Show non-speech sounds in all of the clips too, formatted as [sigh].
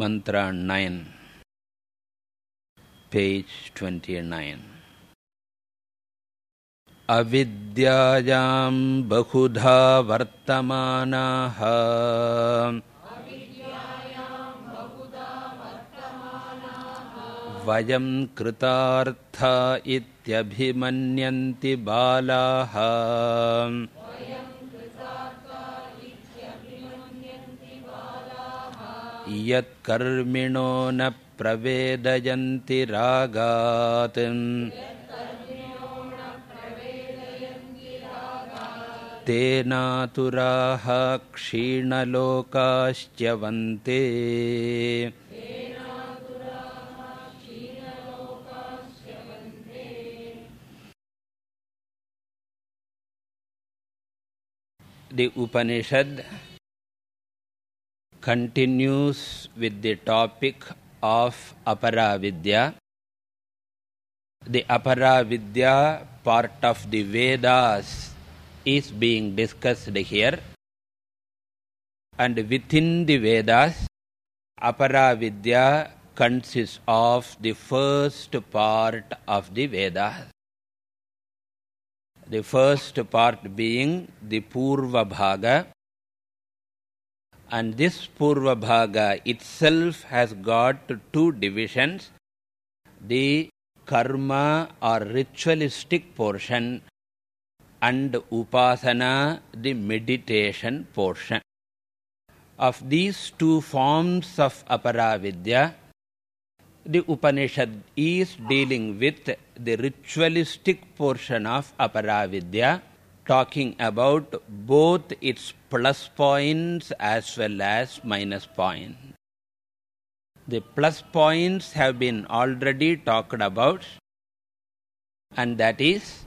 mantra 9 page 29 अविद्यायां बहुधा वर्तमानाः वयं कृतार्था इत्यभिमन्यन्ति बालाः यत्कर्मिणो न प्रवेदयन्ति रागात्। तेनातुराः क्षीणलोकाश्च्यवन्ते। The Upanishad continues with the topic of Aparavidya. The Aparavidya part of the Vedas is being discussed here. And within the Vedas, Aparavidya consists of the first part of the Vedas. The first part being the Purva Bhaga. And this Purva Bhaga itself has got two divisions. The karma or ritualistic portion and upasana, the meditation portion. Of these two forms of aparavidya, the Upanishad is dealing with the ritualistic portion of aparavidya, talking about both its plus points as well as minus points. The plus points have been already talked about, and that is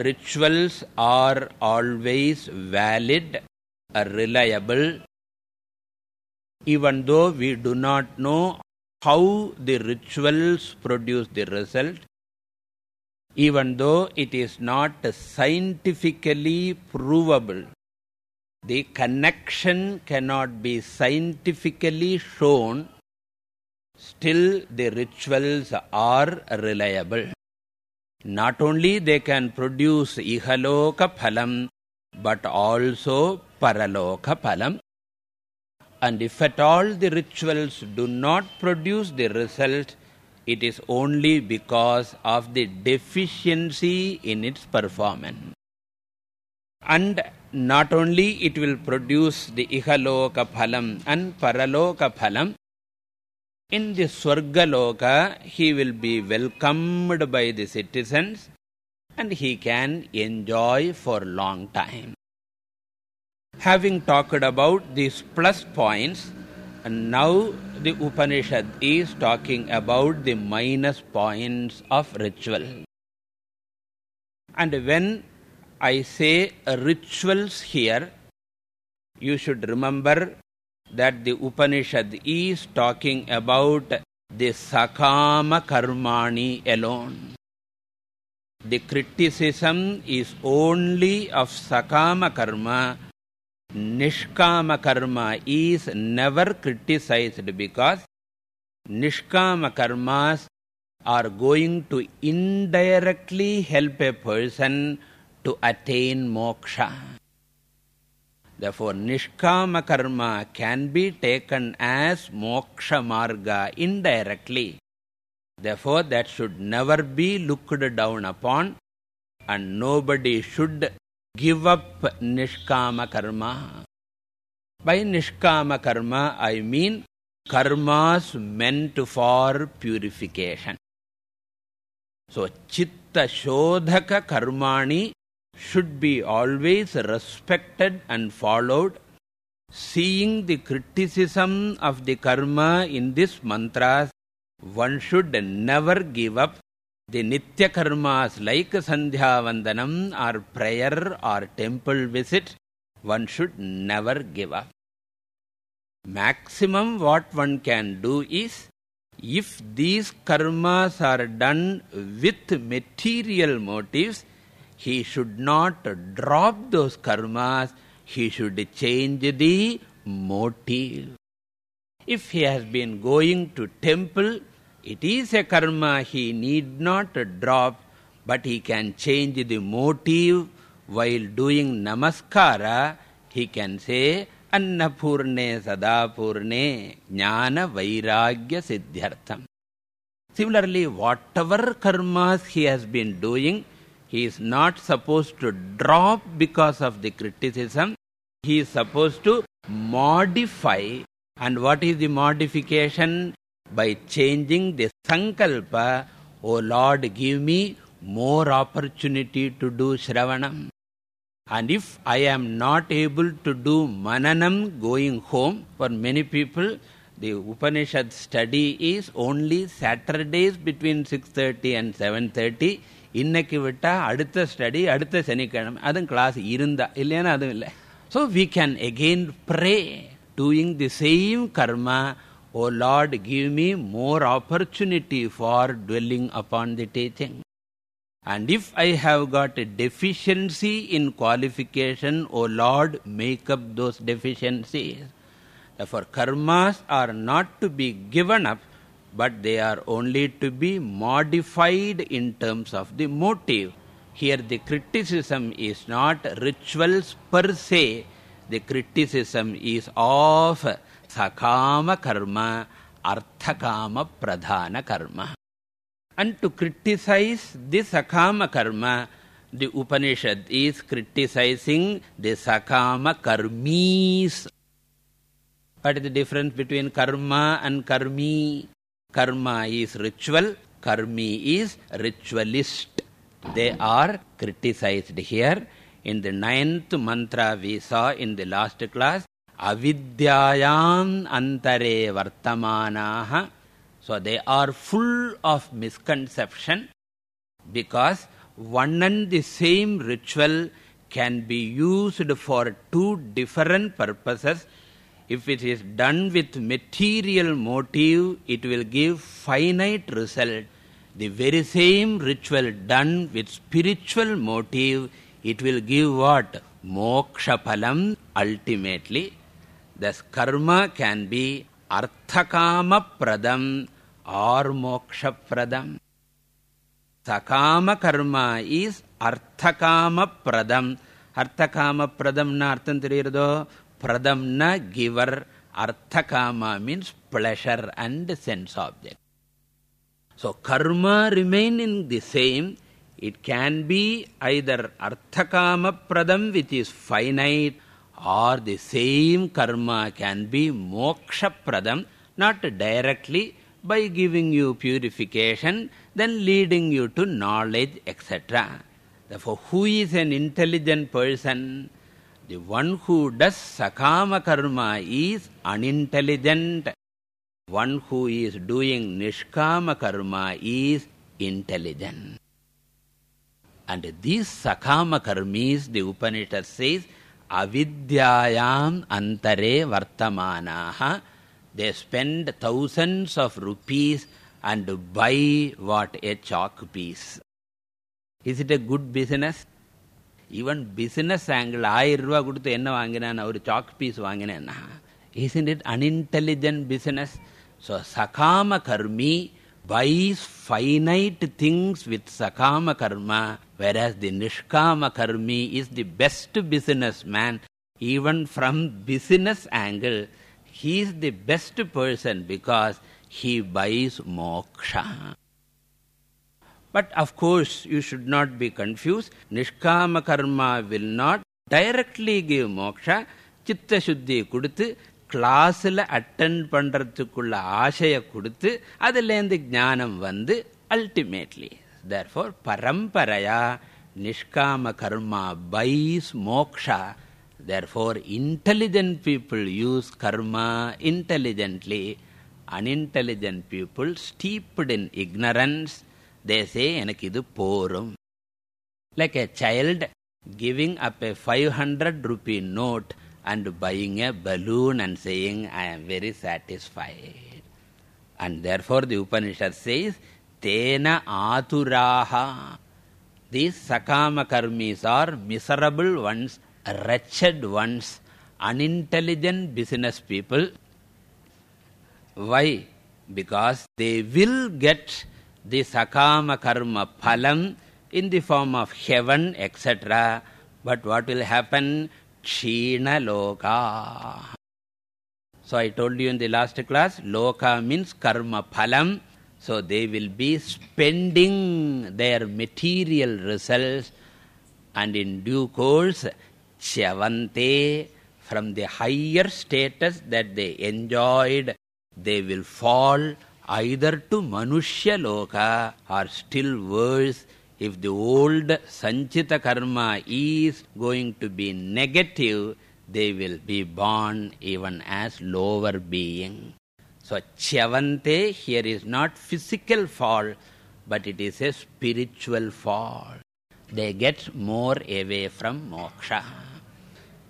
rituals are always valid, reliable, even though we do not know how the rituals produce the result, even though it is not scientifically provable. The connection cannot be scientifically shown, still the rituals are reliable. Not only they can produce ihaloka phalam, but also paraloka phalam. And if at all the rituals do not produce the result, it is only because of the deficiency in its performance. And not only it will produce the ihaloka phalam and paraloka phalam, in the Swargaloka, he will be welcomed by the citizens and he can enjoy for long time. Having talked about these plus points, and now the Upanishad is talking about the minus points of ritual. And when I say rituals here, you should remember that the Upanishad is talking about the Sakama Karmani alone. The criticism is only of Sakama Karma. Nishkama Karma is never criticized because Nishkama Karmas are going to indirectly help a person to attain moksha. Therefore, nishkama karma can be taken as moksha marga indirectly. Therefore, that should never be looked down upon and nobody should give up nishkama karma. By nishkama karma, I mean karmas meant for purification. So, chitta shodhaka karmani should be always respected and followed. Seeing the criticism of the karma in this mantras, one should never give up. The nitya karmas like sandhya vandanam or prayer or temple visit, one should never give up. Maximum what one can do is, if these karmas are done with material motives, he should not drop those karmas, he should change the motive. If he has been going to temple, it is a karma he need not drop, but he can change the motive while doing namaskara. He can say, Annapurne Sadapurne Jnana Vairagya Siddhyartham. Similarly, whatever karmas he has been doing, he is not supposed to drop because of the criticism. He is supposed to modify. And what is the modification? By changing the sankalpa, O Lord, give me more opportunity to do Shravanam. And if I am not able to do Mananam going home, for many people, the Upanishad study is only Saturdays between 6.30 and 7.30. இன்னைக்கு விட்டா அடுத்த study அடுத்த சனிக்கிழமை அதுவும் class இருந்தா இல்லைன்னா அதுவும் இல்லை so we can again pray doing the same karma O Lord, give me more opportunity for dwelling upon the teaching. And if I have got a deficiency in qualification, O Lord, make up those deficiencies. Therefore, karmas are not to be given up, but they are only to be modified in terms of the motive. Here the criticism is not rituals per se, the criticism is of sakama karma, arthakama pradhana karma. And to criticize this sakama karma, the Upanishad is criticizing the sakama karmis. What is the difference between karma and karmi? Karma is ritual, karmi is ritualist. They are criticized here. In the ninth mantra we saw in the last class, avidyayam antare vartamanaha. So they are full of misconception because one and the same ritual can be used for two different purposes. If it is done with material motive, it will give finite result. The very same ritual done with spiritual motive, it will give what? Moksha phalam ultimately. Thus karma can be arthakama pradam or moksha pradam. Sakama karma is arthakama pradam. Arthakama pradam na artham? Pradam na giver. Arthakama means pleasure and sense object. So karma remaining the same. It can be either arthakama pradam which is finite or the same karma can be moksha pradam, not directly by giving you purification, then leading you to knowledge, etc. Therefore, who is an intelligent person? The one who does sakama karma is unintelligent. One who is doing nishkama karma is intelligent. And these sakama karmis, the Upanishad says, அவித்யாயாம் அந்தரே வர்த்தமானாக. They spend thousands of rupees and buy what a chalk piece is it a good business even business angle ஆயிரம் ரூபா கொடுத்து என்ன வாங்கினேன்? ஒரு chalk piece வாங்கினேன்னா. Is it unintelligent business so sakama karmi buys finite things with sakama karma, whereas the nishkama karmi is the best businessman. Even from business angle, he is the best person because he buys moksha. But of course, you should not be confused. Nishkama karma will not directly give moksha. Chitta shuddhi kuduthu கிளாஸில் attend பண்ணுறதுக்குள்ள ஆசையை கொடுத்து அதுலேருந்து ஞானம் வந்து ultimately therefore பரம்பரையாக nishkama karma buys moksha therefore intelligent people use karma intelligently unintelligent people steeped in ignorance they say எனக்கு இது போரும். Like a child giving up a five hundred rupee note and buying a balloon and saying i am very satisfied and therefore the upanishad says tena aturaha these sakama karmis are miserable ones wretched ones unintelligent business people Why? Because they will get the sakama karma phalam in the form of heaven, etc. But what will happen? Kshina. So I told you in the last class, loka means karma phalam. So they will be spending their material results and in due course, chyavante, from the higher status that they enjoyed, they will fall either to manushya loka or still worse, if the old sanchita karma is going to be negative, they will be born even as lower being. So chyavante here is not physical fall, but it is a spiritual fall. They get more away from moksha.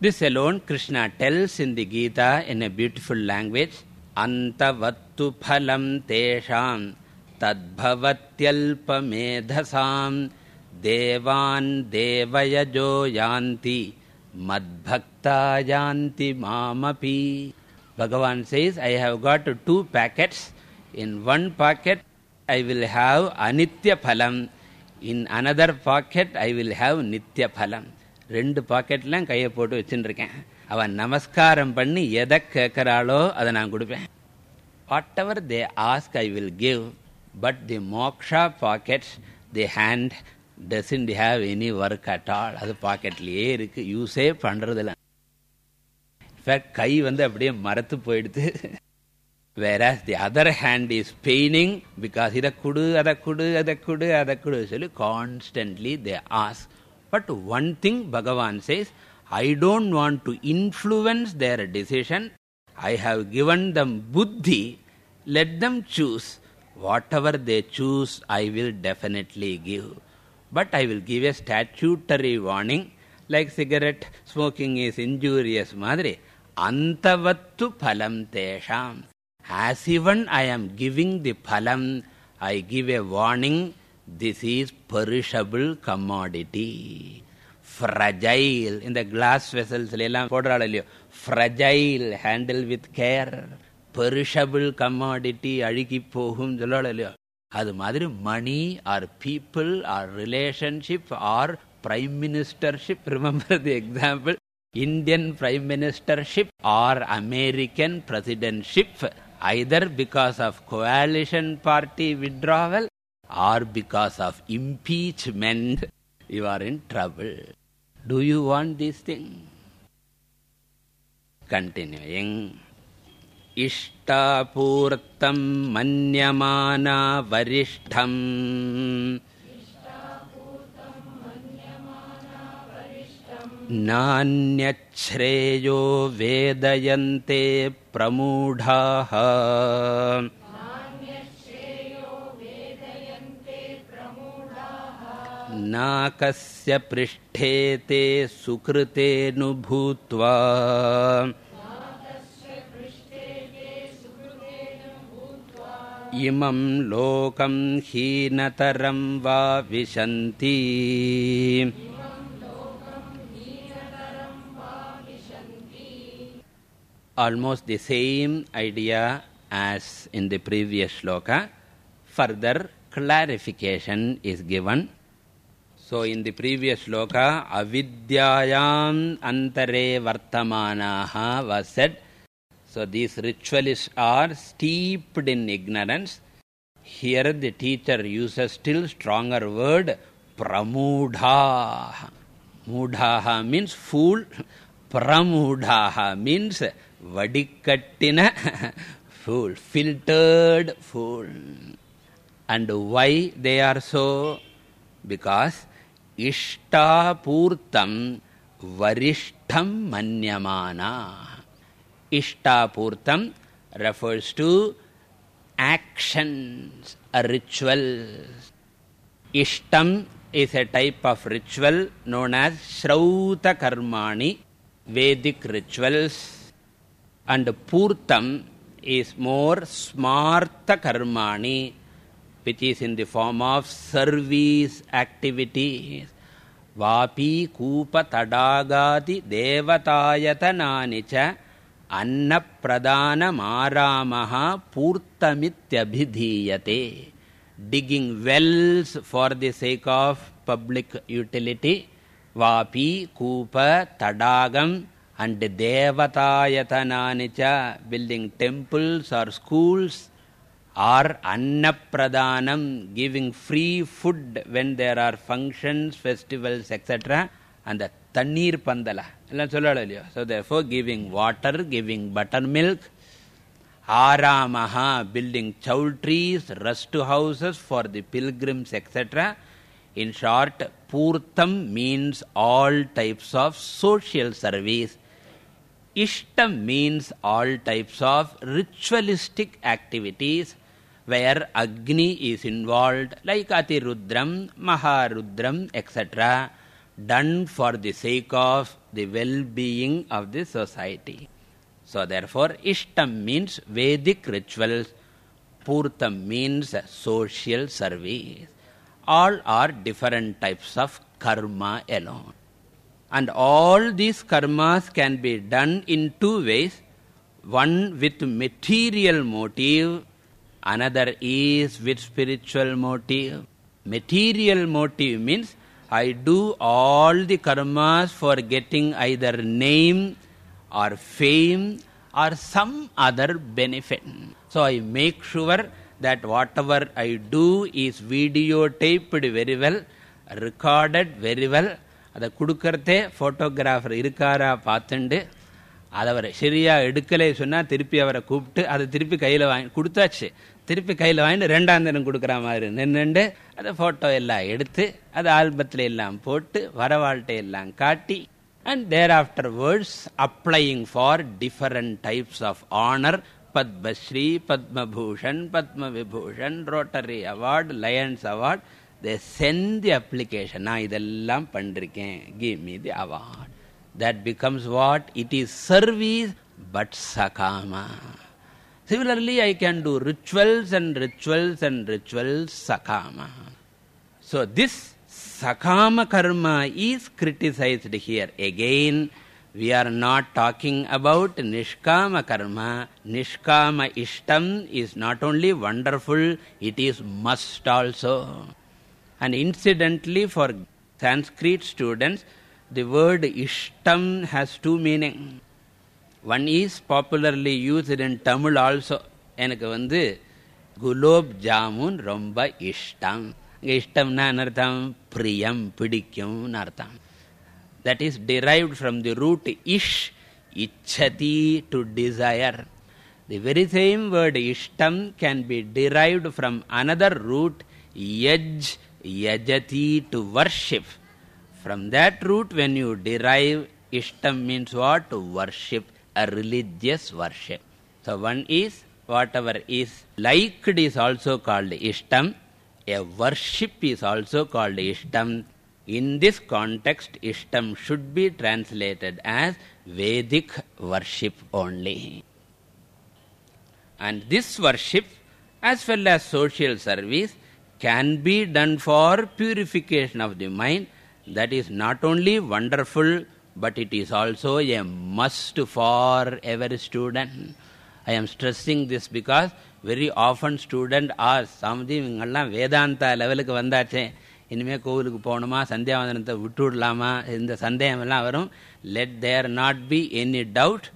This alone Krishna tells in the Gita in a beautiful language. Antavattu phalam tesham tadbhavatyalpamedhasam devan devayajo yanti madbhakta yanti mamapi. Bhagavan says, I have got two packets. In one pocket, I will have anitya phalam. In another pocket, I will have nitya phalam. ரெண்டு பாக்கெட்லாம் கையை போட்டு வச்சுருக்கேன் அவன் நமஸ்காரம் பண்ணி எதை கேட்குறாளோ அதை நான் கொடுப்பேன் whatever they ask I will give but the moksha packet the hand doesn't have any work at all அது பாக்கெட்லேயே இருக்குது யூஸே பண்ணுறதில்ல இன்ஃபேக்ட் கை வந்து அப்படியே மரத்து போயிடுது whereas the other hand is paining because இதை குடு அதை குடு அதை குடு அதை குடு சொல்லி constantly they ask but one thing Bhagavan says I don't want to influence their decision I have given them buddhi let them choose whatever they choose I will definitely give but I will give a statutory warning like cigarette smoking is injurious madri antavattu phalam tesham as even I am giving the phalam, I give a warning, this is perishable commodity. Fragile. In the glass vessels, fragile, handle with care. Perishable commodity, அழுகி போகும் சொல்லலையோ அது மாதிரி money or people or relationship or prime ministership remember the example Indian Prime Ministership or American Presidentship either because of coalition party withdrawal or because of impeachment, you are in trouble. Do you want this thing? Continuing. इष्टापूर्तं मन्यमाना वरिष्ठम्। नान्यच्छ्रेयो वेदयन्ते प्रमूढाः। नाकस्य पृष्ठे ते सुकृतेऽनुभूत्वा इमं लोकं हीनतरं वा विशन्ति the same idea as in the previous shloka. Further clarification is given. So in the previous shloka, avidyayam antare vartamanaha was said. So these ritualists are steeped in ignorance. Here the teacher uses still stronger word, pramudha. Mudhaha means fool. Pramudhaha means vadikattina [laughs] fool, filtered fool. And why they are so? Because ishtapurtam varishtham manyamana. Ishtapurtam refers to actions, a ritual. Ishtam is a type of ritual known as Shrauta Karmani, Vedic rituals. And Purtam is more Smartha Karmani, which is in the form of service activities. Vapi Kupa Tadagati Devatayatananica अन्नप्रदानमारामः पूर्तमित्यभिधीयते digging wells for the sake of public utility vapi koopa tadagam and devatayatanani cha building temples or schools or annapradanam giving free food when there are functions festivals etc and the tannir pandala எல்லாம் சொல்லல இல்லையோ so therefore giving water giving buttermilk aramaha building chowtrees rest houses for the pilgrims etc in short purtam means all types of social service ishtam means all types of ritualistic activities where agni is involved like atirudram maharudram etc done for the sake of the well-being of the society. So therefore ishtam means vedic rituals purtam means social service. All are different types of karma alone. And all these karmas can be done in two ways. One with material motive another is with spiritual motive. Material motive means i do all the karmas for getting either name or fame or some other benefit so i make sure that whatever i do is videotaped very well recorded very well அதை கொடுக்கறதே photographer இருக்காரா பார்த்துண்டு அதை அவர் சரியா எடுக்கலே சொன்னால் திருப்பி அவரை கூப்பிட்டு அதை திருப்பி கையில் வாங்கி கொடுத்தாச்சு திருப்பி கையில் வாங்கிட்டு ரெண்டாம் தினம் கொடுக்குற மாதிரி நின்றுண்டு அதை ஃபோட்டோ எல்லாம் எடுத்து அதை ஆல்பத்தில் எல்லாம் போட்டு வரவாழ்ட்டை எல்லாம் காட்டி and there after words applying for different types of honour Padmashri Padmabhushan Padma Vibhushan Rotary award Lions award they sent the application நான் இதெல்லாம் பண்ணிருக்கேன். Give me the award that becomes what it is service but சகாமா similarly i can do rituals and rituals and rituals sakama. So this sakama karma is criticized here. Again we are not talking about nishkama karma. Nishkama ishtam is not only wonderful it is must also. And incidentally for sanskrit students the word ishtam has two meanings one is popularly used in tamil also எனக்கு வந்து குலோப் ஜாமுன் ரொம்ப இஷ்டம் இங்கே இஷ்டம்னா அர்த்தம் பிரியம் பிடிக்கும்னு அர்த்தம் that is derived from the root ish ichati to desire the very same word ishtam can be derived from another root yaj yajati to worship from that root when you derive ishtam means what to worship a religious worship. So one is whatever is liked is also called ishtam. A worship is also called ishtam. In this context ishtam should be translated as vedic worship only. And this worship as well as social service can be done for purification of the mind. That is not only wonderful but it is also a must for every student i am stressing this because very often student ask சாமதி இவங்கெல்லாம் வேதாந்தா லெவலுக்கு வந்தாச்சே இனிமே கோவிலுக்கு போகணுமா சந்தியாவந்தனத்தை விட்டு விடலாமா இந்த சந்தேகம் எல்லாம் வரும் let there not be any doubt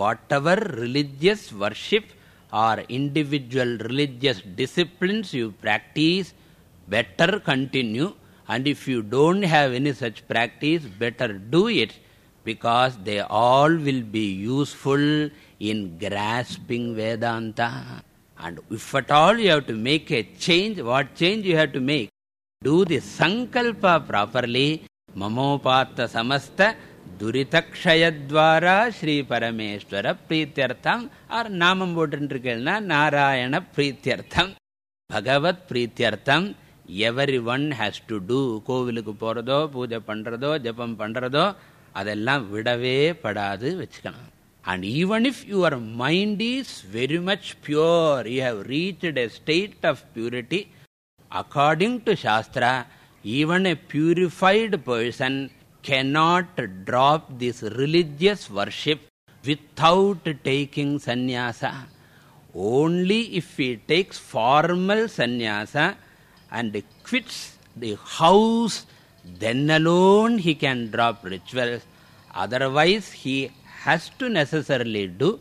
what ever religious worship or individual religious disciplines you practice, better continue. And if you don't have any such practice, better do it because they all will be useful in grasping Vedanta. And if at all you have to make a change, what change you have to make? Do the sankalpa properly. Mamopata samasta துரிதக்ஷயத்வாரா Sri Parameshwara பிரீத்தியர்த்தம் R நாமம் போட்டுருக்கேன்னா நாராயண பிரீத்தியர்த்தம் பகவத் பிரீத்தியர்த்தம் every one has to two கோவிலுக்கு போகிறதோ பூஜை பண்ணுறதோ ஜபம் பண்ணுறதோ அதெல்லாம் விடவே படாது வச்சுக்கணும் and even if your mind is very much pure you have reached a state of purity according to shastra even a purified person cannot drop this religious worship without taking sannyasa. Only if he takes formal sannyasa and quits the house, then alone he can drop rituals. Otherwise, he has to necessarily do.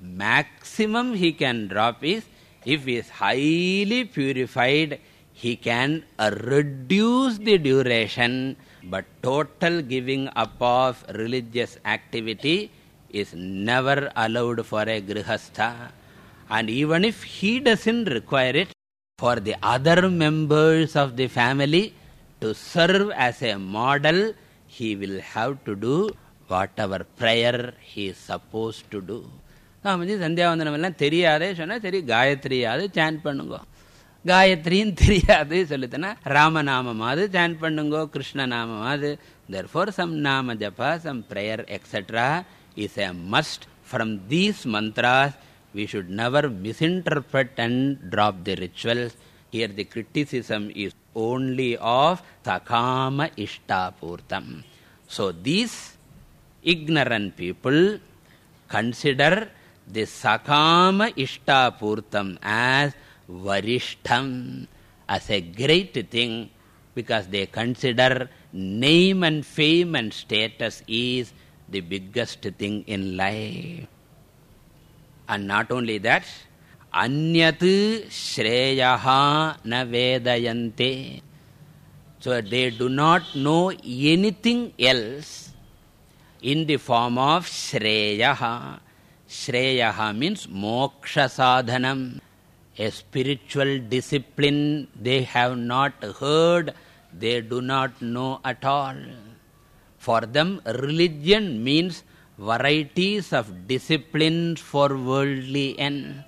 Maximum he can drop is if he is highly purified he can reduce the duration. But total giving up of religious activity is never allowed for a grihastha. And even if he doesn't require it for the other members of the family to serve as a model he will have to do whatever prayer he is supposed to do Swamiji sandhyavandanam எல்லாம் தெரியாதே சொன்னா சரி காயத்ரியாவது San பண்ணுங்க காயத்ரியும் தெரியாது சொல்லுதுன்னா ராமநாமமாவது San பண்ணுங்கோ Krishna நாமமாவது therefore some nama japa some prayer etc is a must from these mantras we should never misinterpret and drop the rituals here the criticism is only of takama ishtapurtam so these ignorant people consider the sakama ishtapurtam as varishtam as a great thing because they consider name and fame and status is the biggest thing in life. And not only that anyat shreyaha na vedayante so they do not know anything else in the form of shreyaha shreyaha means moksha sadhanam a spiritual discipline they have not heard they do not know at all. For them religion means varieties of disciplines for worldly end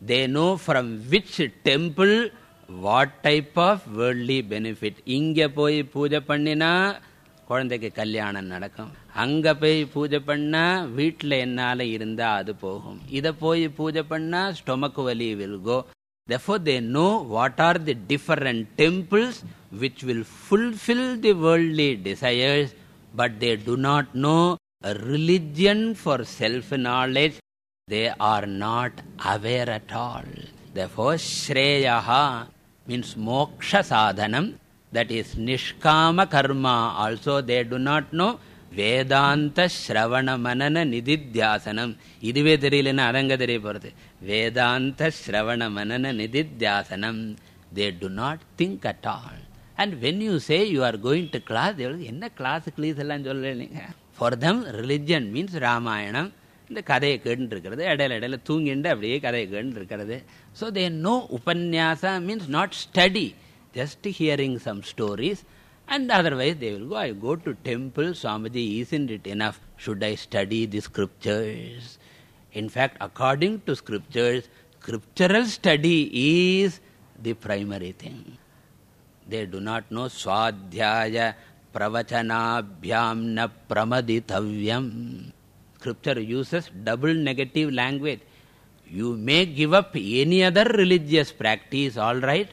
they know from which temple what type of worldly benefit இங்க போய் பூஜை பண்ணினா குழந்தைக்கு கல்யாணம் நடக்கும் அங்க போய் பூஜை பண்ணா வீட்டில் என்னால இருந்தா அது போகும் இதை போய் பூஜை பண்ணா ஸ்டொமக் வலி will go therefore they know what are the different temples which will fulfill the worldly desires but they do not know a religion for self knowledge they are not aware at all therefore shreyaha means moksha sadhanam that is nishkama karma also they do not know வேதாந்த ஸ்ரவண மனன நிதித்தியாசனம் இதுவே தெரியலன்னா அதங்க தெரிய போறது வேதாந்த ஸ்ரவண மனன நிதித்தியாசனம் தே to not think at all and when you say you are going to class என்ன class Cleese எல்லாம் சொல்றீங்க for them religion means Ramayanam இந்த கதையை கேட்டு இருக்கிறது இடையில இடையில தூங்கிண்டு அப்படியே கதையை கேட்டு இருக்கிறது so they know உபன்யாசா means not study just hearing some stories and otherwise they will go i go to temple swamiji isn't it enough should i study the scriptures in fact according to scriptures scriptural study is the primary thing they do not know swadhyaya pravachanabhyam na pramaditavyam scripture uses double negative language. You may give up any other religious practice all right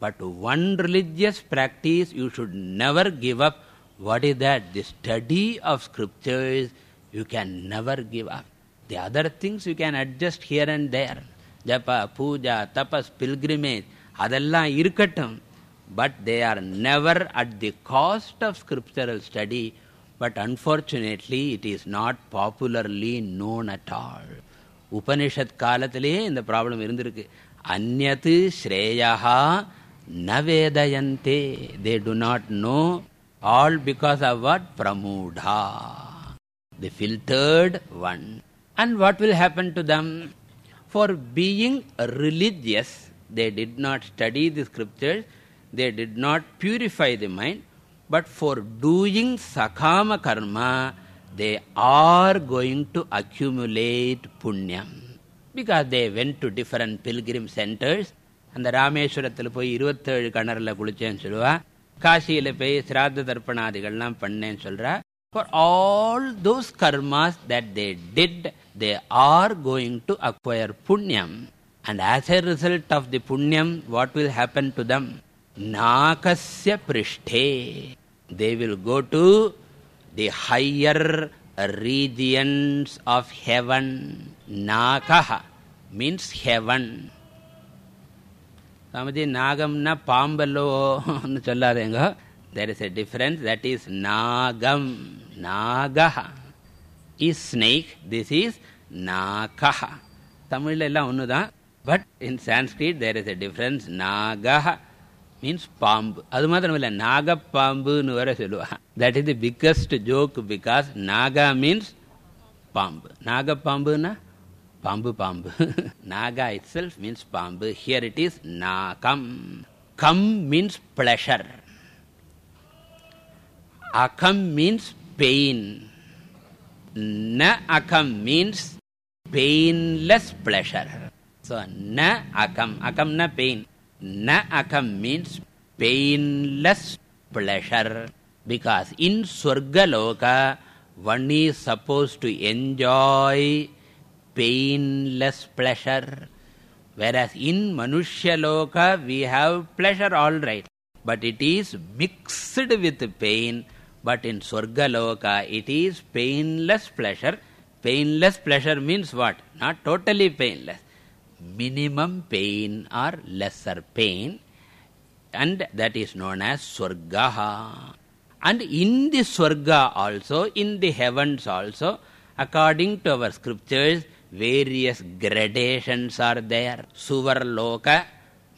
but one religious practice you should never give up. What is that? The study of scriptures you can never give up. The other things you can adjust here and there. Japa puja tapas pilgrimage adallam irukattum but they are never at the cost of scriptural study but unfortunately it is not popularly known at all Upanishad காலத்திலேயே இந்த problem இருந்திருக்கு அந்நத்து ஸ்ரேயா ந வேதயந்தே தே to not know all because of what பிரமூடா the filtered one and what will happen to them for being religious they did not study the scriptures they did not purify the mind but for doing sakama karma they are going to accumulate punyam because they went to different pilgrim centers அந்த ராமேஸ்வரத்தில் போய் இருபத்தேழு கிணறுல குளிச்சேன்னு சொல்லுவா காசியில போய் சிராத்த தர்ப்பணாதிகள்லாம் பண்ணேன்னு சொல்றா for all those karmas that they did they are going to acquire punyam and as a result of the punyam what will happen to them నాకస్య పృష్ఠే they will go to the higher regions of heaven. Nakaha means heaven. Somebody nagamna pambalo challadenga. There is a difference. That is nagam. Nagaha is snake. This is nakaha. Tamil illa onnu da. But in Sanskrit there is a difference. Nagaha. Means பாம்பு. அது மாத்திரம் இல்லை நாகப்பாம்புன்னு வேற சொல்லுவாங்க that is the biggest joke because Naga means பாம்பு. நாகப்பாம்புன்னா பாம்பு பாம்பு. [laughs] நாகா இட் செல்ஃப் மீன்ஸ் பாம்பு. ஹியர் இட் இஸ் நாகம். கம் மீன்ஸ் பிளஷர் அகம் மீன்ஸ் பெயின் ந அகம் மீன்ஸ் பெயின்லெஸ் பிளஷர் ஸோ ந அகம். அகம்னா பெயின் na akam means painless pleasure. Because in swargaloka one is supposed to enjoy painless pleasure. Whereas in manushya we have pleasure all right. But it is mixed with pain. But in swargaloka it is painless pleasure. Painless pleasure means what? Not totally painless minimum pain or lesser pain and that is known as swargaha. And in the swarga also in the heavens also according to our scriptures various gradations are there. Suvar loka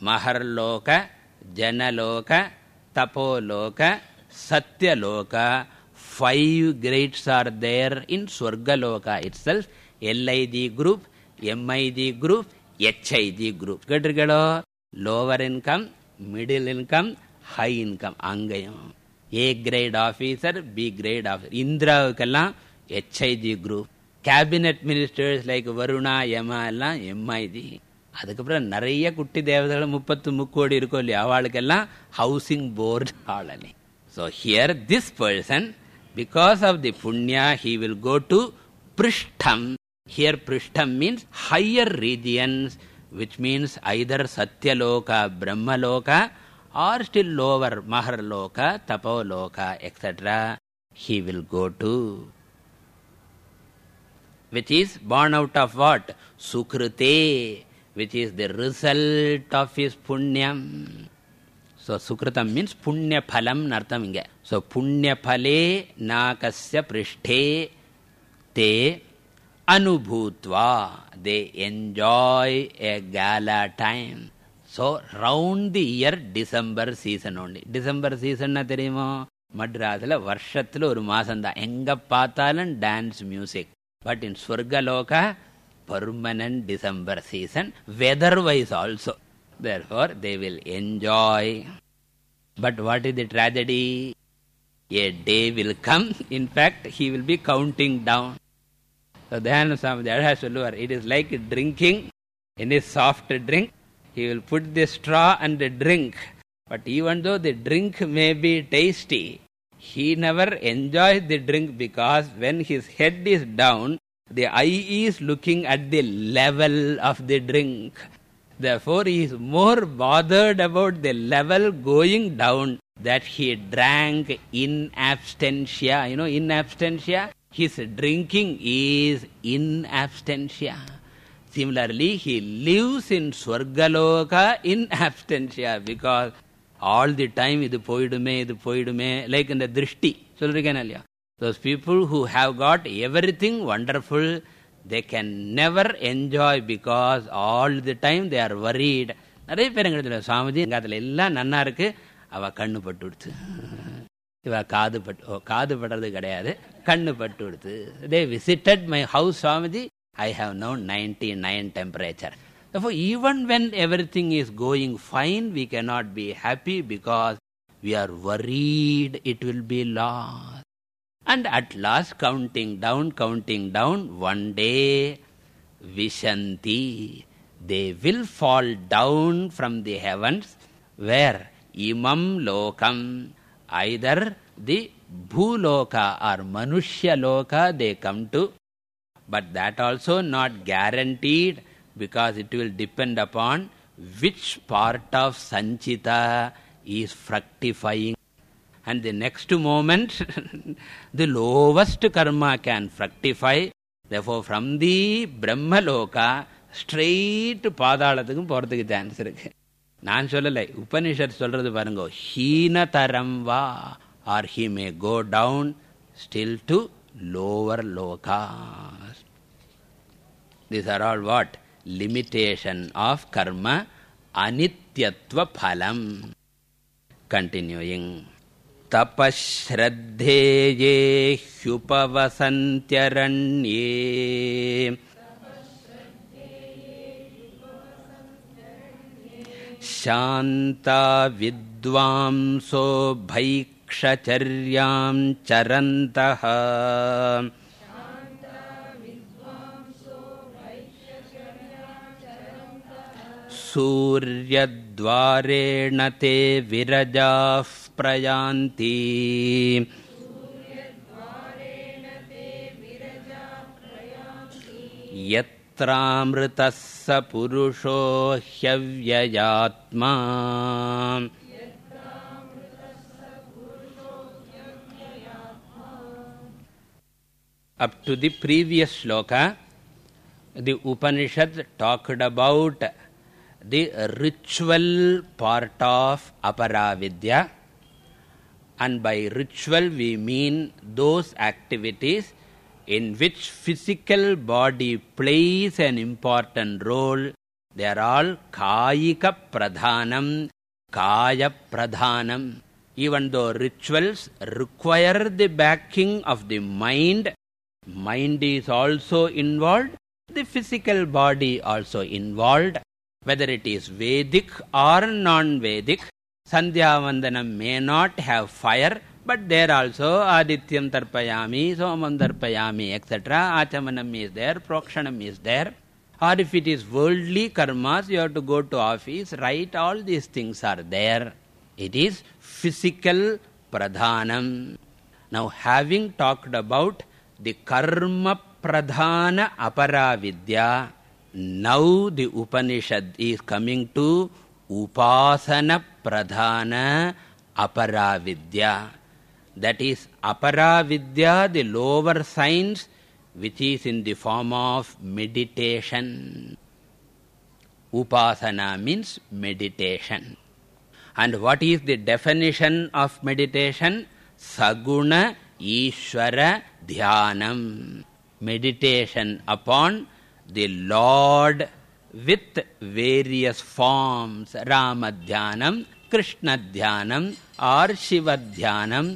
mahar loka jana loka tapo loka satya loka five grades are there in swarga loka itself lid group mid group hid group கேட்டிருக்கடோ lower income middle income high income அங்கேயும். A grade officer B grade officer இந்திராவுக்கெல்லாம் HIG group cabinet ministers like Varuna Yama எல்லாம் MIG அதுக்கப்புறம் நிறைய குட்டி தேவதைகள் முப்பத்து முக்கோடி இருக்கும் இல்லையா? அவளுக்கெல்லாம் housing board ஆளனி so here this person because of the punya he will go to பிருஷ்டம் Here Prishtham means higher regions, which means either Satyaloka, Brahmaloka, or still lower mahar loka, tapo loka, etc. He will go to. Which is born out of what? Sukrute, which is the result of his punyam. So Sukritam means punya phalam nartam inga. So punya phale nakasya prishte te anubhutva they enjoy a gala time. So round the year december season only. December season na theriyuma madrasla varshathula oru maasam da. Enga paathalum dance music. But in swargaloka permanent december season weather wise also. Therefore they will enjoy. But what is the tragedy? A day will come. In fact he will be counting down so Dayananda Swami Jada சொல்லுவார் it is like drinking any soft drink he will put the straw and drink but even though the drink may be tasty he never enjoys the drink because when his head is down the eye is looking at the level of the drink therefore he is more bothered about the level going down that he drank in abstentia you know in abstentia his drinking is in abstentia similarly he lives in swargaloka in abstentia because all the time idu poidume idu poidume like in the drishti சொல்றீங்கன்னு இல்லையா those people who have got everything wonderful they can never enjoy because all the time they are worried நிறைய பேர் எங்க சுவாமிஜி எங்க அதுல எல்லாம் நன்னா இருக்கு அவ கண்ணு பட்டு கொடுத்து இவ காது பட்டு ஓ காது படுறது கிடையாது கண்ணு பட்டு கொடுத்து they visited my house Swamiji I have now 99 temperature. Therefore, even when everything is going fine, we cannot be happy because we are worried it will be lost. And at last, counting down, counting down, one day, Vishanti, they will fall down from the heavens where imam lokam, either the bhuloka or manushya loka they come to but that also not guaranteed because it will depend upon which part of sanchita is fructifying and the next moment [laughs] the lowest karma can fructify therefore from the brahma loka straight பாதாளத்துக்கும் போறதுக்கு chance இருக்கு நான் சொல்லலை உபனிஷத் சொல்கிறது பாருங்க. ஹீனதரம் வா or he may go down still to lower lokas. This are all what limitation of karma அனித்யத்துவ பலம் continuing तपःश्रद्धेये ह्युपवसन्त्यरण्ये शान्ता विद्वांसो भैक्षचर्यां चरन्तः सूर्यद्वारेण ते विरजाः प्रयान्ति यत्रामृतः स पुरुषो ह्यव्ययात्मा। Up to the previous shloka the upanishad talked about the ritual part of aparavidya and by ritual we mean those activities in which physical body plays an important role they are all kayika pradhanam kaya pradhanam. Even though rituals require the backing of the mind mind is also involved the physical body also involved. Whether it is vedic or non vedic sandhya vandanam may not have fire but there also adityam tarpayami somam tarpayami etc achamanam is there prokshanam is there. Or if it is worldly karmas you have to go to office right all these things are there. It is physical pradhanam. Now having talked about the karma pradhana aparavidya now the upanishad is coming to upasana pradhana aparavidya that is aparavidya the lower science which is in the form of meditation. Upasana means meditation. And what is the definition of meditation? Saguna ishvara dhyanam. Meditation upon the lord with various forms. Rama krishna dhyanam or shiva dhyanam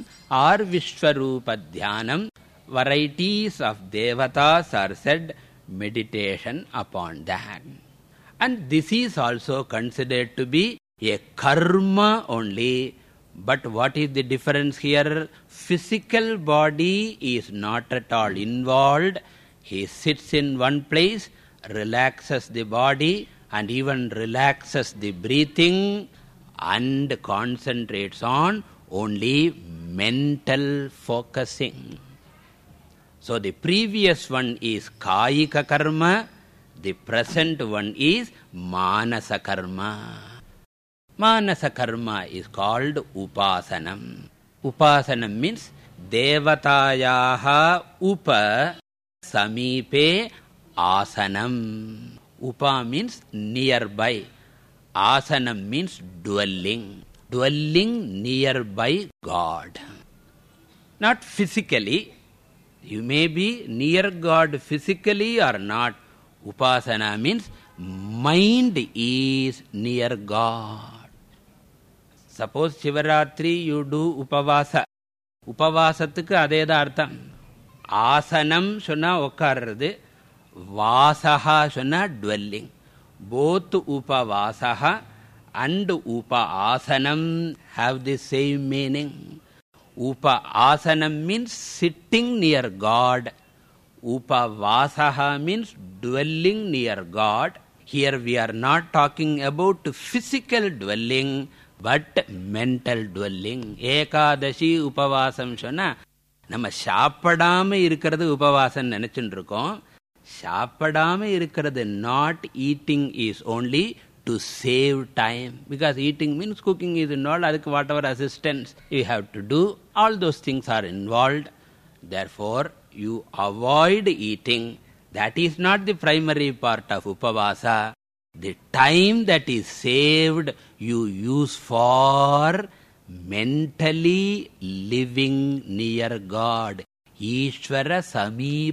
or vishwarupa dhyanam varieties of devatas are said meditation upon that. And this is also considered to be a karma only. But what is the difference here? Physical body is not at all involved. He sits in one place relaxes the body and even relaxes the breathing and concentrates on only mental focusing. So the previous one is kayika karma the present one is manasa karma. Manasa karma is called upasanam. Upasanam means devatayaha upa samipe asanam. Upa means nearby asanam means dwelling dwelling nearby god not physically you may be near god physically or not upasana means mind is near god suppose shivaratri you do upavasa உபவாசத்துக்கு அதே தான் அர்த்தம் ஆசனம் சொன்னா உட்கார்றது வாசகா சொன்னா dwelling both உபவாசகா and upa asanam have the same meaning upa asanam means sitting near god upa vasaha means dwelling near god here we are not talking about physical dwelling but mental dwelling Ekadashi உபவாசம் சொன்னா நம்ம சாப்பிடாம இருக்கிறது உபவாசம் நினைச்சுட்டு இருக்கோம் சாப்பிடாம இருக்கிறது not eating is only to save time because eating means cooking is involved adukku whatever assistance you have to do all those things are involved therefore you avoid eating that is not the primary part of upavasa the time that is saved you use for mentally living near god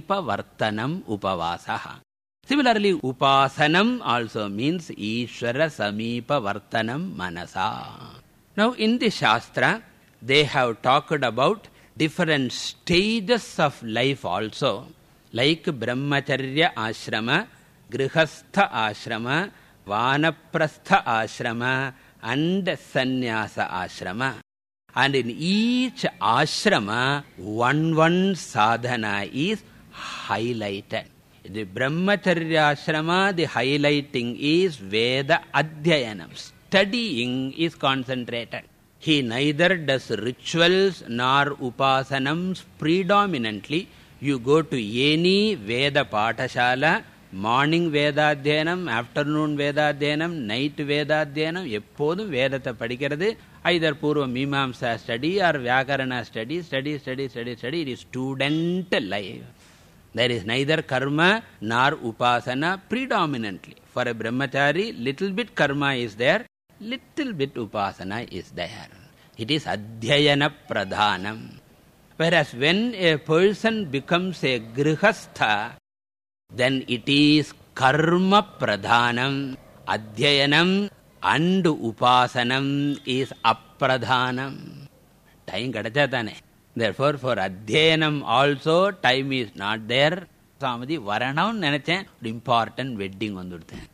vartanam upavasaha Similarly, upasanam also means Ishvara Sameepa Vartanam Manasa. Now, in the Shastra, they have talked about different stages of life also, like Brahmacharya Ashrama, Grihastha Ashrama, Vanaprastha Ashrama, and Sannyasa Ashrama. And in each ashrama, one one sadhana is highlighted. The Brahmacharya ashrama, the highlighting is Veda Adhyayanam. Studying is concentrated. He neither does rituals nor upasanams predominantly. You go to any Veda Patashala, morning vedadhyayanam afternoon வேதாத்தியனம் night வேதாத்தியனம் எப்போதும் வேதத்தை படிக்கிறது either Purva Mimamsa study or Vyakarana study, study, study, study, study, it is student life. There is neither karma nor upasana predominantly. For a brahmachari, little bit karma is there, little bit upasana is there. It is adhyayana pradhanam. Whereas when a person becomes a grihastha, then it is karma pradhanam. Adhyayanam and உபாசனம் is அப்பிரதானம் time கிடைச்சா தானே therefore for adhyayanam also time is not there சாமதி வரணும்னு நினைச்சேன் ஒரு important wedding வந்துடுத்தேன்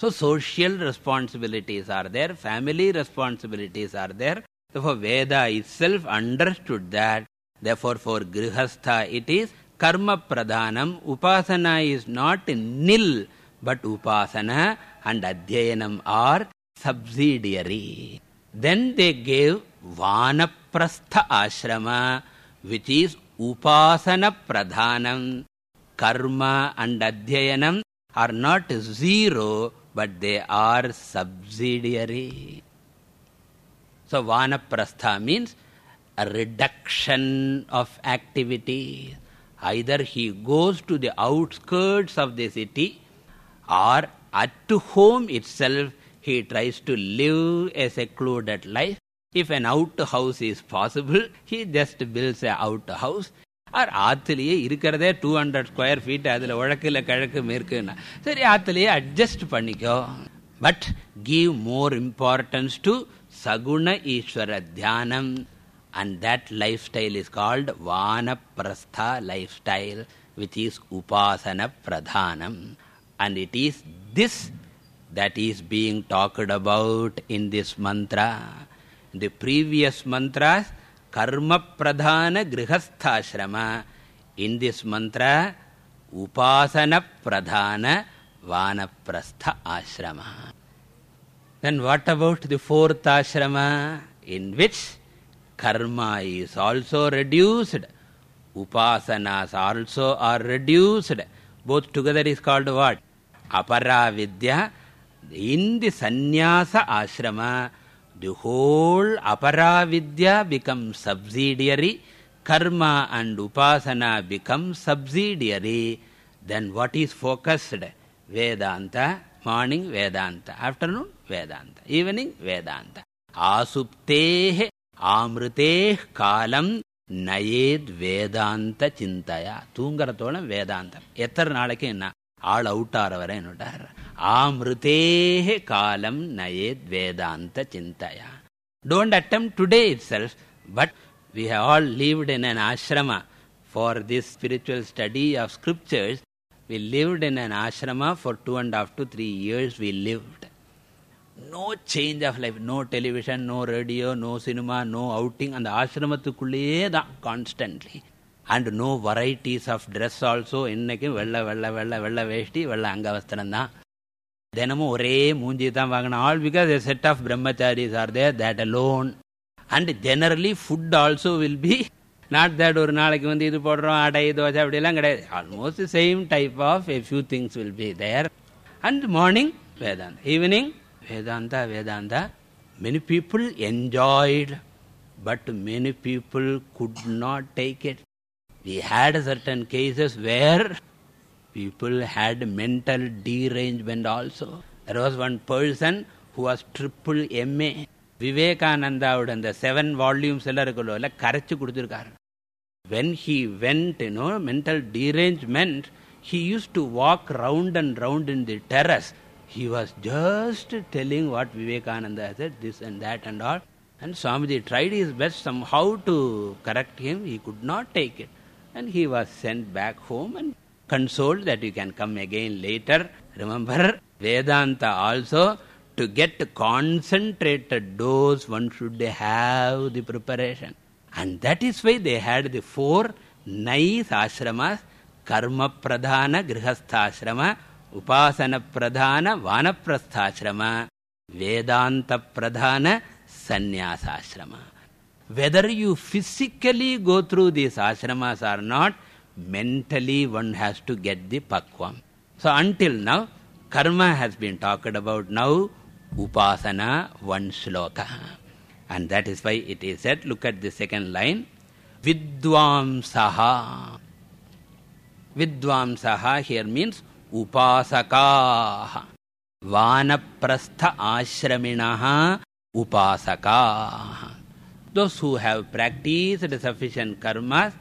so social responsibilities are there family responsibilities are there therefore veda itself understood that therefore for grihastha it is karma pradhanam upasana is not nil but upasana and adhyayanam are subsidiary then they gave vanaprastha ashrama which is upasana pradhanam karma and adhyayanam are not zero but they are subsidiary so vanaprastha means a reduction of activity. Either he goes to the outskirts of the city or at to home itself he tries to live a secluded life if an outhouse is possible he just builds a outhouse R ஆத்துலயே இருக்கிறதே two hundred square feet அதில் உழக்கில் கிழக்கு மேற்குன்னா சரி ஆத்துலயே adjust பண்ணிக்கோ but give more importance to சகுண ஈஸ்வர தியானம் and that lifestyle is called vanaprastha lifestyle which is upasana pradhanam and it is this that is being talked about in this mantra. The previous mantras karma pradhana grihastha Ashrama. in this mantra upasana pradhana vanaprastha ashrama. Then what about the fourth ashrama? In which karma is also reduced. Upasanas also are reduced. Both together is called what? Aparavidya in the sannyasa ashrama the whole aparavidya becomes subsidiary karma and upasana become subsidiary then what is focused vedanta morning vedanta afternoon vedanta evening vedanta asuptehe ஆமிருதே காலம் நயேத் வேதாந்த சிந்தையா தூங்குறதோட வேதாந்தம் எத்தனை நாளைக்கு என்ன ஆள் out ஆற வரை என்னட்டார் ஆமிருதே காலம் நயேத் வேதாந்த சிந்தையா don't attempt today itself but we have all lived in an ashrama for this spiritual study of scriptures we lived in an ashrama for two and a half to three years we lived no change of life no television no radio no cinema no outing அந்த ஆசிரமத்துக்குள்ளேயே தான் constantly and no varieties of dress also இன்னைக்கும் வெள்ளை வெள்ளை வெள்ளை வெள்ளை வேஷ்டி வெள்ளை அங்கவஸ்திரம் தான் தினமும் ஒரே மூஞ்சி தான் வாங்கணும் all because a set of பிரம்மச்சாரிஸ் are there that alone and generally food also will be not that ஒரு நாளைக்கு வந்து இது போடுறோம் அடை தோசை அப்படிலாம் கிடையாது almost same type of a few things will be there and morning Vedant evening Vedanta, Vedanta. Many people enjoyed, but many people could not take it. We had certain cases where people had mental derangement also. There was one person who was triple MA. விவேகானந்தாவோட அந்த seven volumes எல்லாம் இருக்கல கரைச்சு கொடுத்துருக்காரு when he went you know mental derangement he used to walk round and round in the terrace he was just telling what vivekananda said this and that and all and swamiji tried his best somehow to correct him he could not take it and he was sent back home and consoled that you can come again later. Remember vedanta also to get concentrated dose one should have the preparation. And that is why they had the four nice ashramas karma pradhana grihasthashrama upasana pradhana vanaprasthashrama vedanta pradhana sannyasashrama. Whether you physically go through these ashramas or not mentally one has to get the pakvam so until now karma has been talked about. Now upasana one shloka and that is why it is said look at the second line vidvamsaha vidvamsaha here means upasakaah vanaprastha ashraminaha upasakaah those who have practiced sufficient karmas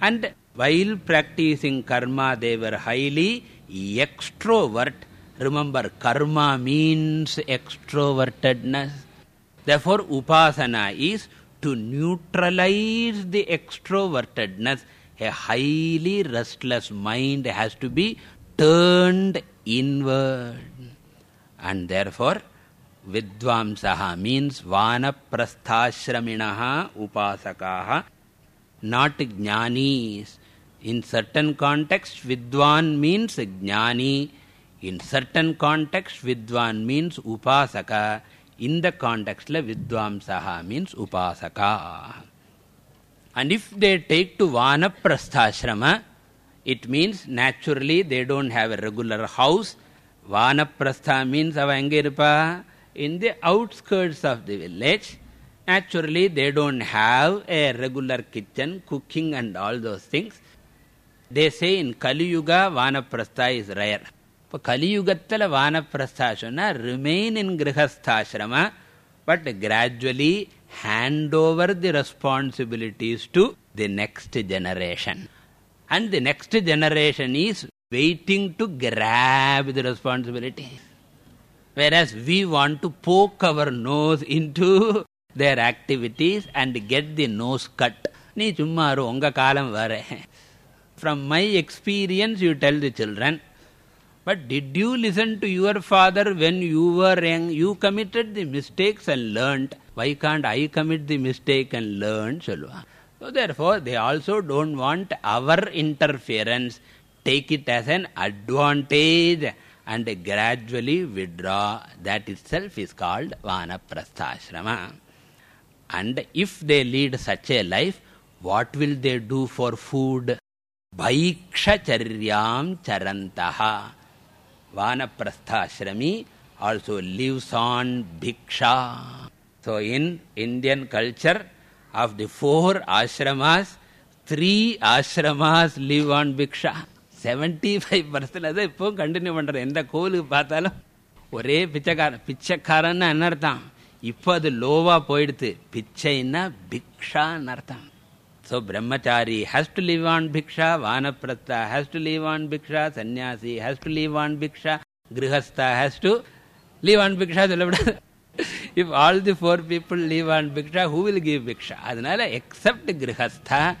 and while practicing karma they were highly extrovert remember karma means extrovertedness Therefore, upasana is to neutralize the extrovertedness. A highly restless mind has to be turned inward. And therefore, vidvamsaha means vanaprasthashraminaha upasakaha, not jnanis. In certain context, vidwan means jnani. In certain context, vidwan means upasaka. In the context, la vidvamsaha means upasaka. And if they take to vanaprastha it means naturally they don't have a regular house. Vanaprastha means ava in the outskirts of the village. Naturally they don't have a regular kitchen, cooking and all those things. They say in Kali Yuga, Vanaprastha is rare. இப்போ கலியுகத்தில் வானப்பிரஸ்தா சொன்னால் remain in கிரகஸ்தாசிரம but gradually hand over the responsibilities to the next generation. And the next generation is waiting to grab the responsibility. Whereas we want to poke our nose into their activities and get the nose cut. நீ சும்மா உங்க காலம் வர From my experience, you tell the children, but did you listen to your father when you were young? You committed the mistakes and learnt. Why can't I commit the mistake and learn? So therefore, they also don't want our interference. Take it as an advantage and gradually withdraw. That itself is called Vanaprastha And if they lead such a life, what will they do for food? வைக்ஷச்சரியாம் சரந்தா வானப்பிரஸ்தாசிரமி also lives on bhiksha so in Indian culture of the four ashramas three ashramas live on bhiksha seventy five percent அதை இப்போ continue பண்ணுறது எந்த கோவிலுக்கு பார்த்தாலும் ஒரே பிச்சைக்காரன் பிச்சைக்காரன்னு அன்னர்த்தம் இப்போ அது லோவாக போயிடுது பிச்சைன்னா பிக்ஷான்னு அர்த்தம். So brahmachari has to live on bhiksha, vanaprastha has to live on bhiksha, sannyasi has to live on bhiksha, grihastha has to live on bhiksha. if all the four people live on bhiksha, who will give bhiksha? Adanala, except grihastha,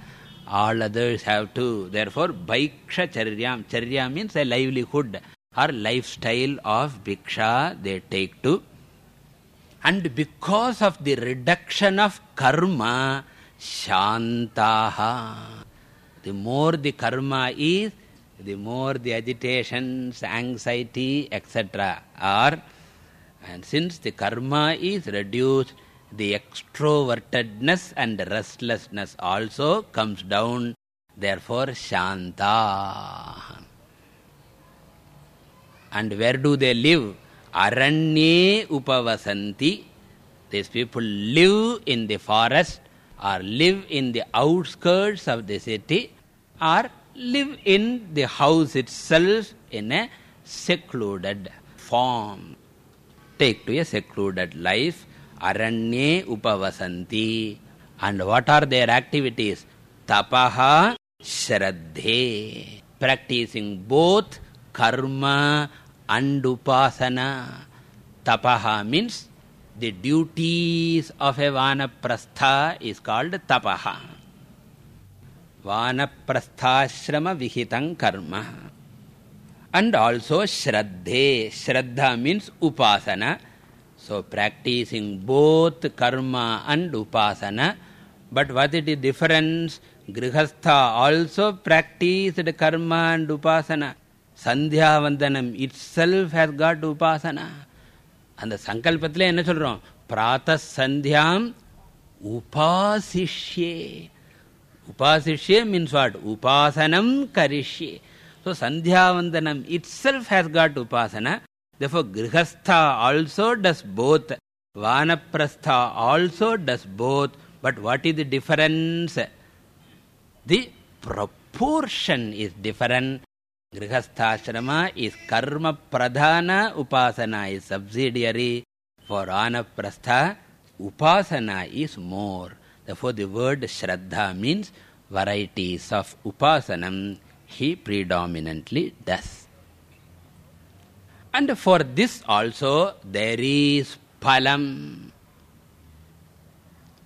all others have to. Therefore, bhiksha charyam. Charya means a livelihood or lifestyle of bhiksha they take to. And because of the reduction of karma, shantaha. The more the karma is, the more the agitations, anxiety, etc. are. And since the karma is reduced, the extrovertedness and restlessness also comes down. Therefore, shanta. And where do they live? aranye upavasanti. These people live in the forest or live in the outskirts of the city or live in the house itself in a secluded form. Take to a secluded life. Aranye upavasanti. And what are their activities? Tapaha Shraddhe. Practicing both karma and upasana. Tapaha means the duties of a vanaprastha is called tapaha. Vanaprasthashrama vihitam karma. And also shraddhe. Shraddha means upasana. So practicing both karma and upasana. But what is the difference? Grihastha also practiced karma and upasana. Sandhya Vandanam itself has got upasana. அந்த சங்கல்பத்திலே என்ன சொல்றோம் பிராத்த சந்தியாம் உபாசிஷ்யே உபாசிஷ்யே means what உபாசனம் கரிஷ்யே so sandhyavandanam itself has got upasana therefore grihastha also does both vanaprastha also does both but what is the difference the proportion is different grihasthashrama is karma pradhana upasana is subsidiary for vanaprastha upasana is more therefore the word shraddha means varieties of upasanam he predominantly does. And for this also there is phalam.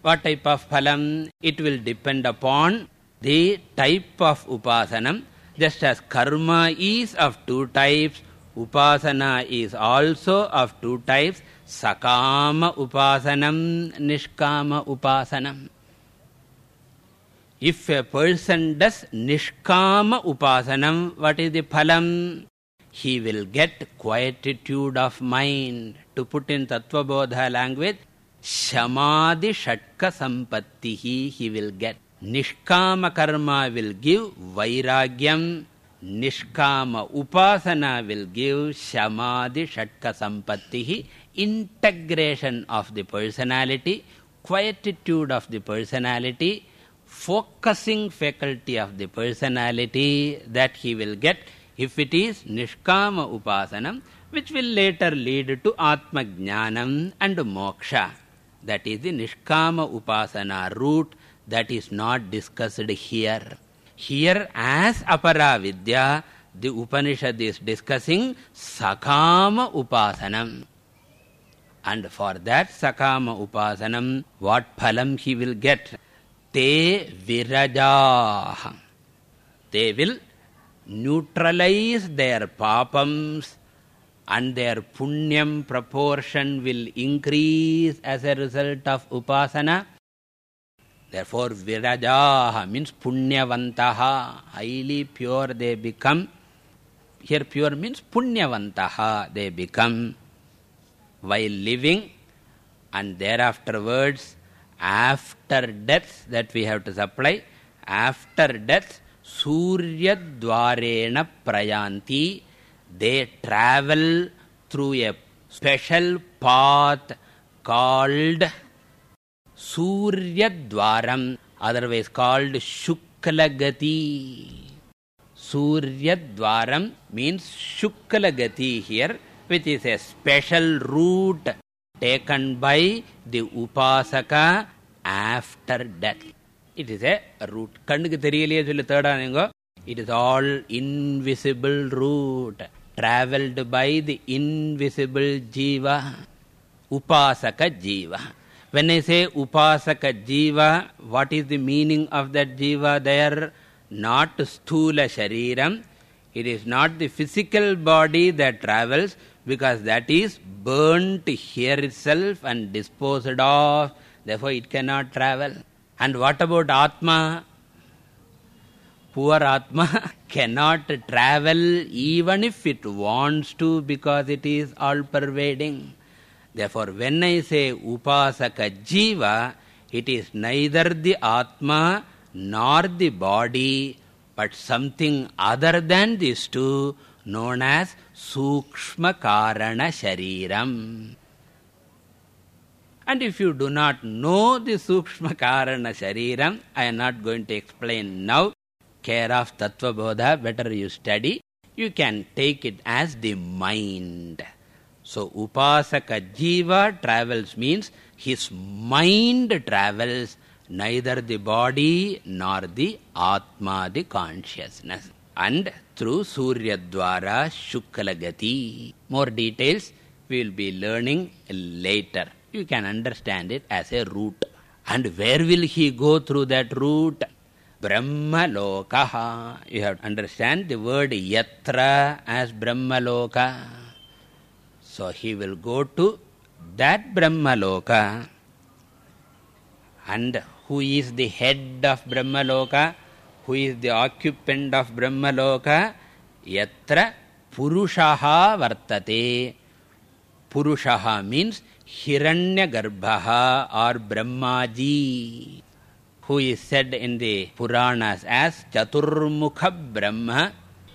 What type of phalam? It will depend upon the type of upasanam just as karma is of two types upasana is also of two types sakama upasanam nishkama upasanam. If a person does nishkama upasanam what is the phalam? He will get quietude of mind. To put in tattvabodha language shamadhi shatka sampattihi he will get nishkama karma will give vairagyam nishkama upasana will give shamadhi shatka sampattihi integration of the personality quietude of the personality focusing faculty of the personality that he will get if it is nishkama upasanam which will later lead to atma jnanam and moksha that is the nishkama upasana route that is not discussed here. Here as apara vidya the upanishad is discussing sakama upasanam. And for that sakama upasanam what phalam he will get? Te virajah they will neutralize their papams and their punyam proportion will increase as a result of upasana therefore virajah means punyavantaha highly pure they become here pure means punyavantaha they become while living and thereafterwards after death that we have to supply after death surya dwarena prayanti they travel through a special path called Suryadwaram, otherwise called Shuklagati. Suryadwaram means Shuklagati here, which is a special route taken by the Upasaka after death. It is a route. Kanduku theriyaliye solli third aanengo. It is all invisible route travelled by the invisible jiva, upasaka jiva. When i say upasaka jiva what is the meaning of that jiva there? Not sthula shariram. It is not the physical body that travels because that is burnt here itself and disposed of. Therefore it cannot travel. And what about atma? Poor atma [laughs] cannot travel even if it wants to because it is all pervading therefore when i say upasaka jiva it is neither the atma nor the body but something other than these two known as Sukshma Karana Shariram. And if you do not know the Sukshma Karana Shariram, I am not going to explain now. Care of Tattva Bodha, better you study. You can take it as the mind. So, Upasaka Jiva travels means his mind travels, neither the body nor the Atma, the consciousness. And through Surya Dwara Shuklagati. More details we will be learning later. You can understand it as a route. And where will he go through that route? Brahma Brahmaloka. You have to understand the word yatra as Brahma Brahmaloka. So he will go to that Brahmaloka. And who is the head of Brahmaloka? Who is the occupant of Brahmaloka? Yatra Purushaha Vartate. Purushaha means Hiranyagarbhaha or Brahmaji who is said in the Puranas as Chaturmukha Brahma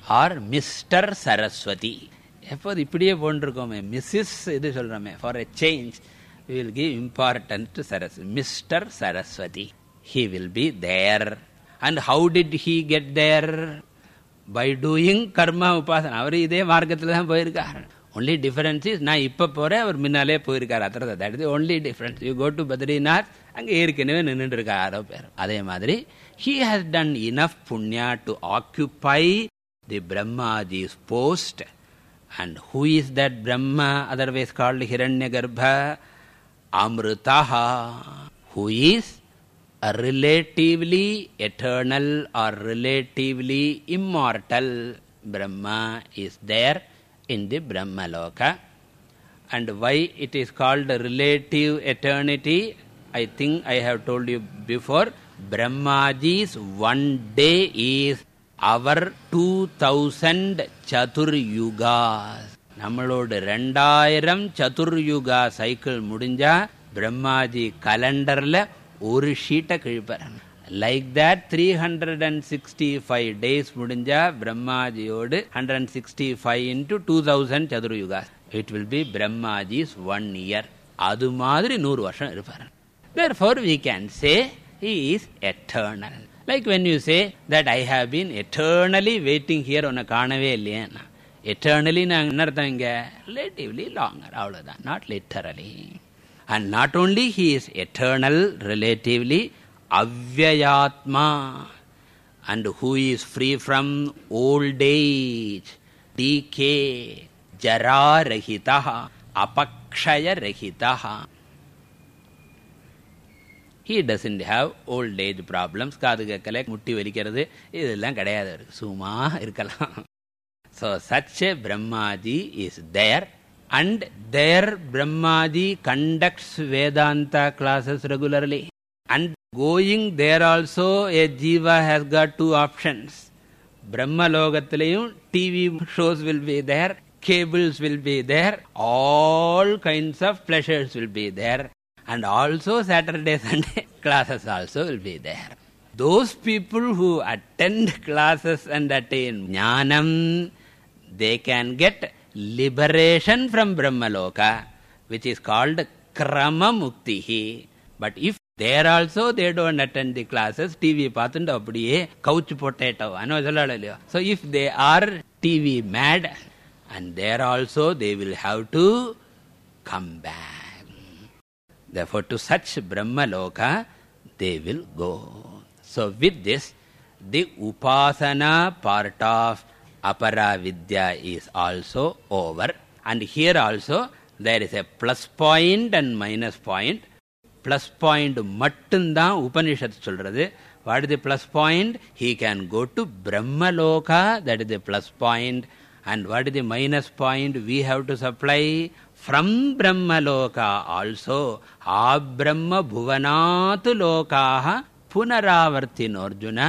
or Mr. Saraswati. எப்போது இப்படியே போன்றிருக்கோமே. Mrs இது சொல்கிறோமே for a change will give important to Saras mister Saraswati he will be there and how did he get there by doing karma உபாசனம் அவர் இதே மார்க்கத்தில் தான் போயிருக்கார் ஒன்லி டிஃபரன்ஸ் இஸ் நான் இப்போ போகிறேன் அவர் முன்னாலே போயிருக்கார் அത്ര that is only difference you go to Badrinath அங்கே ஏற்கனவே நின்றுட்டு இருக்கா யாரோ பேர் அதே மாதிரி he has done enough punya to occupy the Brahmaji's post And who is that Brahma, otherwise called Hiranyagarbha? Amritaha, who is a relatively eternal or relatively immortal Brahma is there in the Brahmaloka. And why it is called relative eternity? I think I have told you before. Brahmaji's one day is அவர் two thousand சதுர்யுகா. நம்மளோட ரெண்டாயிரம் சதுர்யுகா cycle முடிஞ்சா பிரம்மாஜி கலண்டர்ல ஒரு ஷீட்டை கிழிப்பார். Like that three hundred and sixty five days முடிஞ்சா பிரம்மாஜியோடு hundred and sixty five into two thousand சதுர்யுகா. It will be Brahmaji's one year அது மாதிரி நூறு வருஷம் இருப்பார். There we can say he is eternal Like when you say that I have been eternally waiting here on a காணவே இல்லையா eternally நான் என்ன அர்த்தம் இங்க relatively longer அவ்வளவுதான் not literally and not only he is eternal relatively avyayatma and who is free from old age decay jara rahitah apakshaya rahitah he doesn't have old age problems காது கேட்கல முட்டி வலிக்கிறது இதெல்லாம் கிடையாது சும்மா இருக்கலாம் so such a brahmaji is there and there brahmaji conducts vedanta classes regularly and going there also a jiva has got two options brahma logathilayum tv shows will be there cables will be there all kinds of pleasures will be there and also Saturday, [laughs] Sunday classes also will be there. Those people who attend classes and attain jnanam, they can get liberation from Brahmaloka, which is called Krama Muktihi. But if there also they don't attend the classes, TV பார்த்துட்டு அப்படியே couch potato அனோ சொல்லலையோ So if they are TV mad, and there also they will have to come back. Therefore, to such Brahmaloka, they will go. So, with this, the Upasana part of Apara Vidya is also over. And here also, there is a plus point and minus point. Plus point மட்டும்தான் உபனிஷத் சொல்றது what is the plus point he can go to brahmaloka that is the plus point and what is the minus point we have to supply From brahmaloka also abrahma bhuvanatu lokaha punaravartino arjuna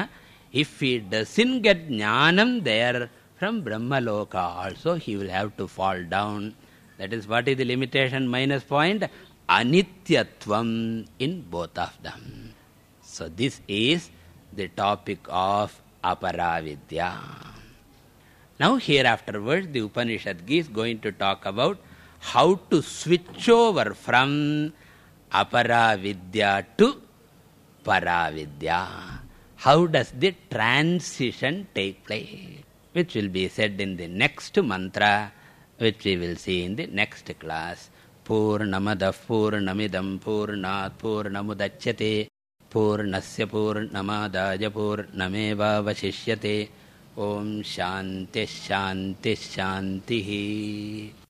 if he doesn't get jnanam there from brahmaloka also he will have to fall down. That is what is the limitation minus point? Anityatvam in both of them. So this is the topic of aparavidya. Now here afterwards the Upanishad is going to talk about how to switch over from aparavidya to paravidya. How does the transition take place? Which will be said in the next mantra, which we will see in the next class. पूर्णमदः पूर्णमिदं पूर्णात् पूर्णमुदच्यते पूर्णस्य पूर्णमादाय पूर्णमेवावशिष्यते ॐ शान्तिः शान्तिः शान्तिः